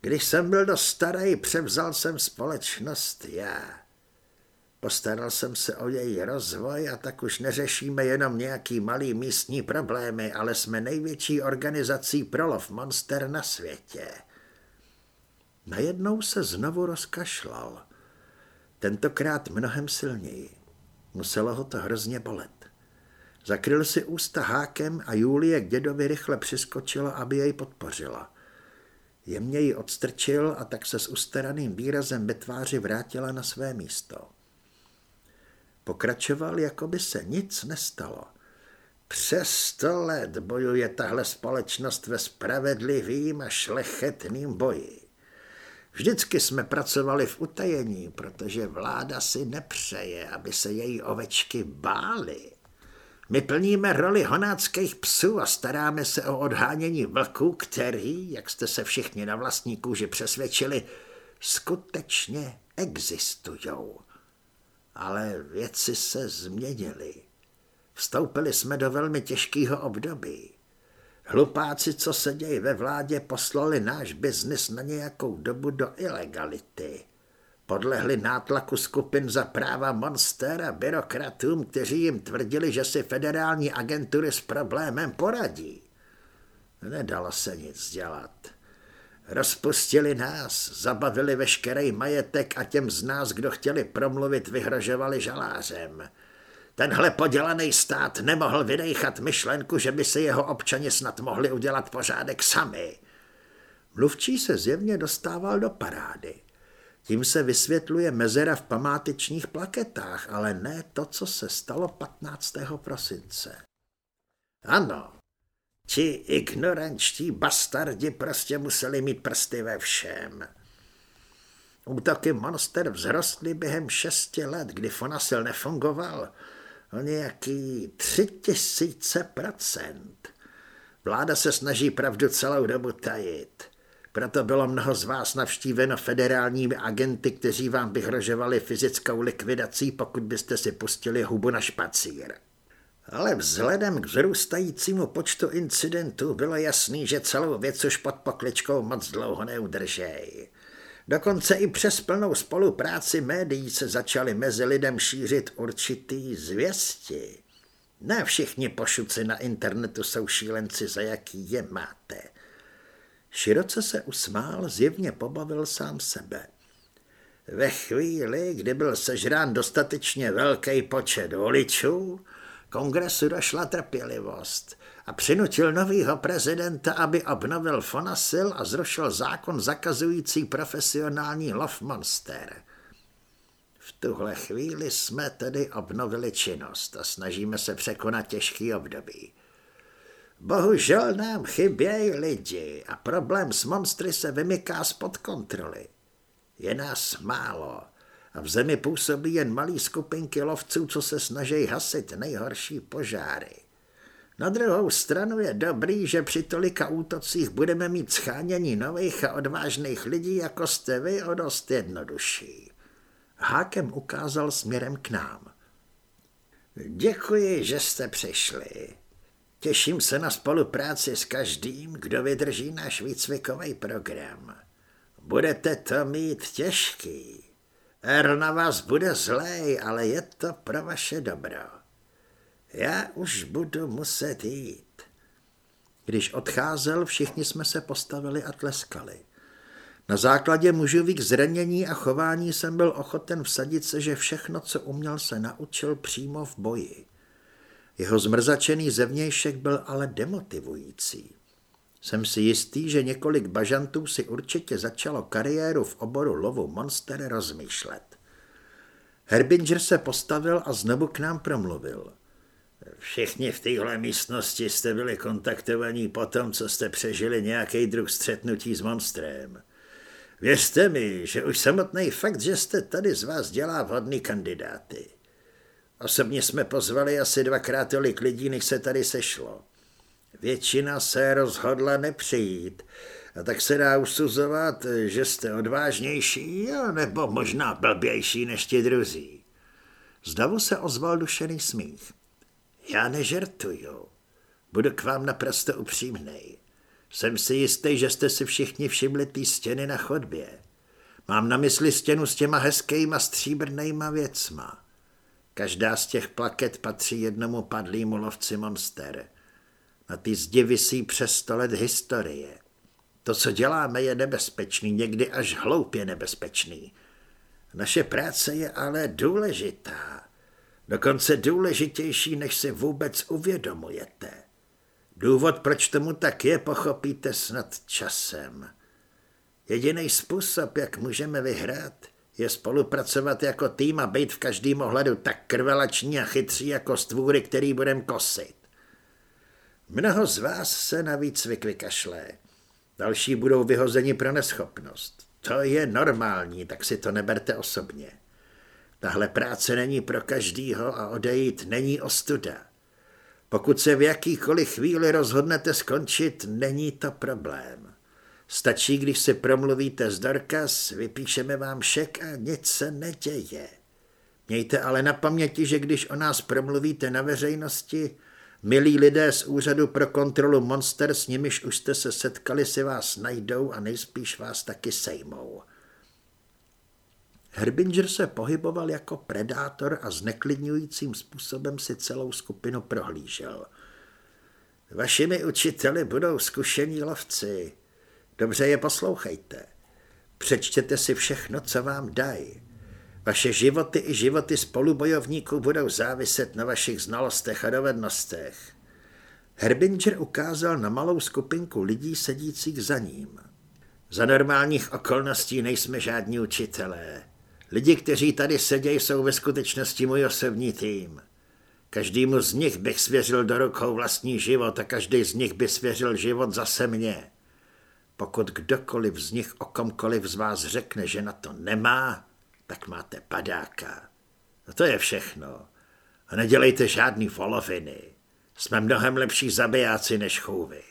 Když jsem byl dost starý, převzal jsem společnost já. Postaral jsem se o její rozvoj a tak už neřešíme jenom nějaký malý místní problémy, ale jsme největší organizací pro lov monster na světě. Najednou se znovu rozkašlal. Tentokrát mnohem silněji. Muselo ho to hrozně bolet. Zakryl si ústa hákem a Julie k dědovi rychle přiskočila, aby jej podpořila. Jemně ji odstrčil a tak se s ustaraným výrazem ve tváři vrátila na své místo. Pokračoval, jako by se nic nestalo. Přes sto let bojuje tahle společnost ve spravedlivým a šlechetným boji. Vždycky jsme pracovali v utajení, protože vláda si nepřeje, aby se její ovečky bály. My plníme roli honáckých psů a staráme se o odhánění vlků, který, jak jste se všichni na vlastní kůži přesvědčili, skutečně existujou ale věci se změnily. Vstoupili jsme do velmi těžkého období. Hlupáci, co se dějí ve vládě, poslali náš biznis na nějakou dobu do ilegality. Podlehli nátlaku skupin za práva Monster a byrokratům, kteří jim tvrdili, že si federální agentury s problémem poradí. Nedalo se nic dělat. Rozpustili nás, zabavili veškerý majetek a těm z nás, kdo chtěli promluvit, vyhrožovali žalářem. Tenhle podělaný stát nemohl vydejchat myšlenku, že by si jeho občani snad mohli udělat pořádek sami. Mluvčí se zjevně dostával do parády. Tím se vysvětluje mezera v památečních plaketách, ale ne to, co se stalo 15. prosince. Ano, Ti ignorančtí bastardi prostě museli mít prsty ve všem. Útoky monster vzrostly během šesti let, kdy Fonasil nefungoval, o nějaký tři tisíce procent. Vláda se snaží pravdu celou dobu tajit. Proto bylo mnoho z vás navštíveno federálními agenty, kteří vám vyhrožovali fyzickou likvidací, pokud byste si pustili hubu na špacír. Ale vzhledem k vzrůstajícímu počtu incidentů bylo jasný, že celou věc už pod pokličkou moc dlouho neudržej. Dokonce i přes plnou spolupráci médií se začaly mezi lidem šířit určitý zvěsti. Ne všichni pošuci na internetu jsou šílenci, za jaký je máte. Široce se usmál, zjevně pobavil sám sebe. Ve chvíli, kdy byl sežrán dostatečně velký počet voličů, Kongresu došla trpělivost a přinutil novýho prezidenta, aby obnovil Fonasil a zrušil zákon zakazující profesionální love monster. V tuhle chvíli jsme tedy obnovili činnost a snažíme se překonat těžký období. Bohužel nám chybějí lidi a problém s monstry se vymyká spod kontroly. Je nás málo a v zemi působí jen malý skupinky lovců, co se snaží hasit nejhorší požáry. Na druhou stranu je dobrý, že při tolika útocích budeme mít schánění nových a odvážných lidí, jako jste vy, o dost jednodušší. Hákem ukázal směrem k nám. Děkuji, že jste přišli. Těším se na spolupráci s každým, kdo vydrží náš výcvikový program. Budete to mít těžký. Er na vás bude zlej, ale je to pro vaše dobro. Já už budu muset jít. Když odcházel, všichni jsme se postavili a tleskali. Na základě mužových zranění a chování jsem byl ochoten vsadit se, že všechno, co uměl, se naučil přímo v boji. Jeho zmrzačený zevnějšek byl ale demotivující. Jsem si jistý, že několik bažantů si určitě začalo kariéru v oboru lovu monster rozmýšlet. Herbinger se postavil a znovu k nám promluvil. Všichni v téhle místnosti jste byli kontaktovaní po tom, co jste přežili nějaký druh střetnutí s monstrem. Věřte mi, že už samotný fakt, že jste tady z vás dělá vhodný kandidáty. Osobně jsme pozvali asi dvakrát tolik lidí, než se tady sešlo. Většina se rozhodla nepřijít, a tak se dá usuzovat, že jste odvážnější, nebo možná blbější než ti druzí. Zdavu se ozval dušený smích. Já nežertuju. Budu k vám naprosto upřímnej. Jsem si jistý, že jste si všichni všimli té stěny na chodbě. Mám na mysli stěnu s těma hezkýma stříbrnýma věcma. Každá z těch plaket patří jednomu padlýmu lovci monster. Na ty zdi visí přes sto let historie. To, co děláme, je nebezpečný, někdy až hloupě nebezpečný. Naše práce je ale důležitá. Dokonce důležitější, než si vůbec uvědomujete. Důvod, proč tomu tak je, pochopíte snad časem. Jediný způsob, jak můžeme vyhrát, je spolupracovat jako tým a být v každém ohledu tak krvelační a chytří jako stvůry, který budem kosit. Mnoho z vás se navíc vykašlé. Další budou vyhozeni pro neschopnost. To je normální, tak si to neberte osobně. Tahle práce není pro každýho a odejít není ostuda. Pokud se v jakýkoliv chvíli rozhodnete skončit, není to problém. Stačí, když si promluvíte z Dorkas, vypíšeme vám šek a nic se neděje. Mějte ale na paměti, že když o nás promluvíte na veřejnosti, milí lidé z úřadu pro kontrolu monster, s nimiž už jste se setkali, si vás najdou a nejspíš vás taky sejmou. Herbinger se pohyboval jako predátor a zneklidňujícím způsobem si celou skupinu prohlížel. Vašimi učiteli budou zkušení lovci. Dobře je poslouchejte. Přečtěte si všechno, co vám dají. Vaše životy i životy spolubojovníků budou záviset na vašich znalostech a dovednostech. Herbinger ukázal na malou skupinku lidí sedících za ním. Za normálních okolností nejsme žádní učitelé. Lidi, kteří tady sedějí, jsou ve skutečnosti můj osobní tým. Každému z nich bych svěřil do rukou vlastní život a každý z nich by svěřil život zase mě. Pokud kdokoliv z nich o komkoliv z vás řekne, že na to nemá, tak máte padáka. A to je všechno. A nedělejte žádný voloviny. Jsme mnohem lepší zabijáci než chůvy.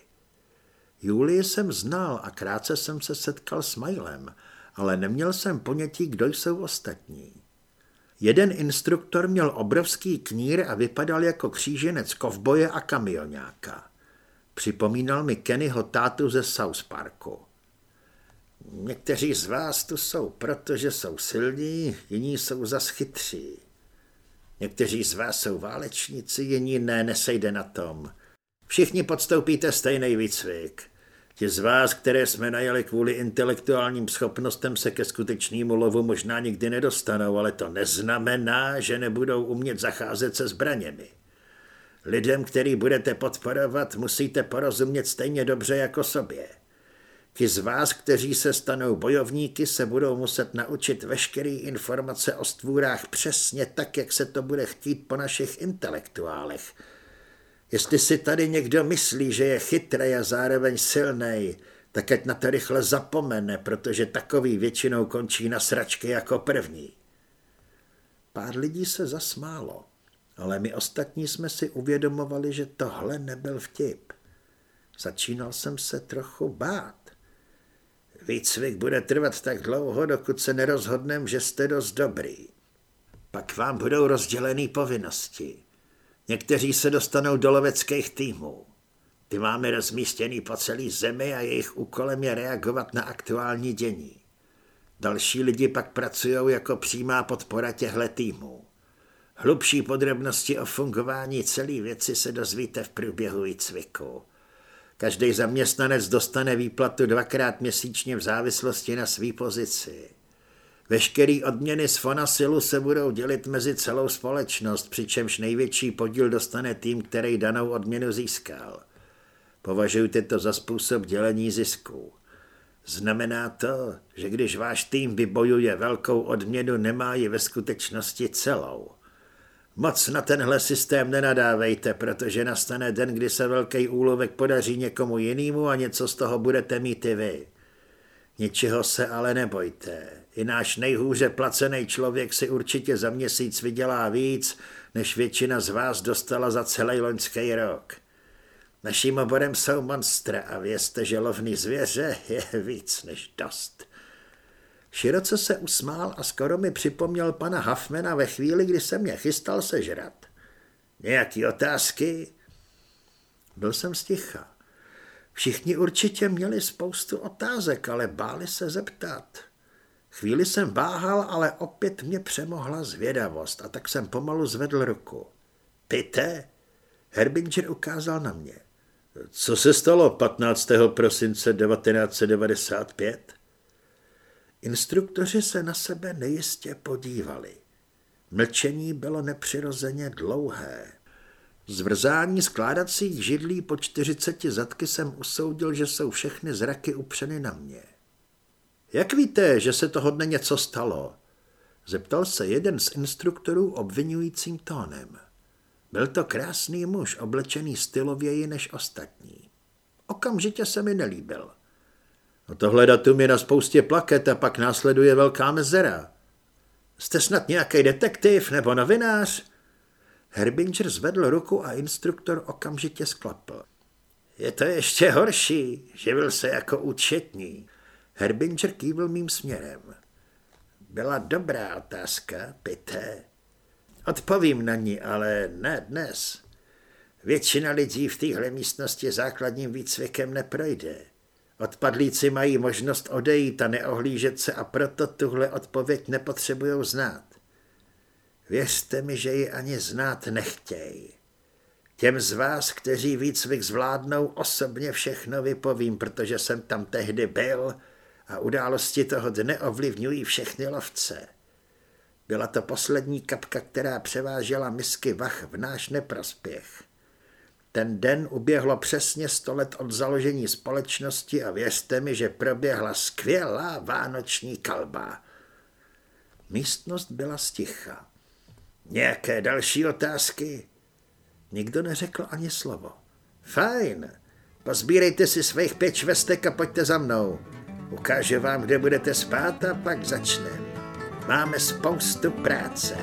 Julii jsem znal a krátce jsem se setkal s Majlem, ale neměl jsem ponětí, kdo jsou ostatní. Jeden instruktor měl obrovský knír a vypadal jako kříženec kovboje a kamionáka. Připomínal mi Kennyho tátu ze South Parku. Někteří z vás tu jsou proto, že jsou silní, jiní jsou zas chytří. Někteří z vás jsou válečníci, jiní ne, nesejde na tom. Všichni podstoupíte stejný výcvik. Ti z vás, které jsme najali kvůli intelektuálním schopnostem, se ke skutečnému lovu možná nikdy nedostanou, ale to neznamená, že nebudou umět zacházet se zbraněmi. Lidem, který budete podporovat, musíte porozumět stejně dobře jako sobě. Ti z vás, kteří se stanou bojovníky, se budou muset naučit veškeré informace o stvůrách přesně tak, jak se to bude chtít po našich intelektuálech – Jestli si tady někdo myslí, že je chytrý a zároveň silný, tak ať na to rychle zapomene, protože takový většinou končí na sračky jako první. Pár lidí se zasmálo, ale my ostatní jsme si uvědomovali, že tohle nebyl vtip. Začínal jsem se trochu bát. Výcvik bude trvat tak dlouho, dokud se nerozhodnem, že jste dost dobrý. Pak vám budou rozdělený povinnosti. Někteří se dostanou do loveckých týmů. Ty máme rozmístěný po celé zemi a jejich úkolem je reagovat na aktuální dění. Další lidi pak pracují jako přímá podpora těchto týmů. Hlubší podrobnosti o fungování celé věci se dozvíte v průběhu výcviku. Každý zaměstnanec dostane výplatu dvakrát měsíčně v závislosti na své pozici. Veškerý odměny z Fonasilu se budou dělit mezi celou společnost, přičemž největší podíl dostane tým, který danou odměnu získal. Považujte to za způsob dělení zisků. Znamená to, že když váš tým vybojuje velkou odměnu, nemá ji ve skutečnosti celou. Moc na tenhle systém nenadávejte, protože nastane den, kdy se velký úlovek podaří někomu jinému a něco z toho budete mít i vy. Ničeho se ale nebojte. I náš nejhůře placený člověk si určitě za měsíc vydělá víc, než většina z vás dostala za celý loňský rok. Naším oborem jsou monstra a vězte, že lovný zvěře je víc než dost. Široce se usmál a skoro mi připomněl pana Hafmana ve chvíli, kdy se mě chystal sežrat. Nějaký otázky? Byl jsem sticha. Všichni určitě měli spoustu otázek, ale báli se zeptat. Chvíli jsem váhal, ale opět mě přemohla zvědavost a tak jsem pomalu zvedl ruku. Pite? Herbinger ukázal na mě. Co se stalo 15. prosince 1995? Instruktoři se na sebe nejistě podívali. Mlčení bylo nepřirozeně dlouhé. Zvrzání skládacích židlí po čtyřiceti zadky jsem usoudil, že jsou všechny zraky upřeny na mě. Jak víte, že se toho dne něco stalo? Zeptal se jeden z instruktorů obvinujícím tónem. Byl to krásný muž, oblečený stylověji než ostatní. Okamžitě se mi nelíbil. No tohle datum je na spoustě plaket a pak následuje velká mezera. Jste snad nějaký detektiv nebo novinář? Herbinger zvedl ruku a instruktor okamžitě sklapl. Je to ještě horší, živil se jako účetní. Herbinger kývl mým směrem. Byla dobrá otázka, pité. Odpovím na ní, ale ne dnes. Většina lidí v téhle místnosti základním výcvikem neprojde. Odpadlíci mají možnost odejít a neohlížet se a proto tuhle odpověď nepotřebují znát. Věřte mi, že ji ani znát nechtějí. Těm z vás, kteří výcvik zvládnou, osobně všechno vypovím, protože jsem tam tehdy byl a události toho dne ovlivňují všechny lovce. Byla to poslední kapka, která převážela misky vach v náš neprospěch. Ten den uběhlo přesně sto let od založení společnosti a věřte mi, že proběhla skvělá vánoční kalba. Místnost byla sticha. Nějaké další otázky? Nikdo neřekl ani slovo. Fajn, pozbírejte si svých pět švestek a pojďte za mnou. Ukážu vám, kde budete spát a pak začneme. Máme spoustu práce.